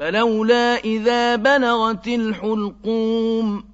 فلولا إذا بلغت الحلقوم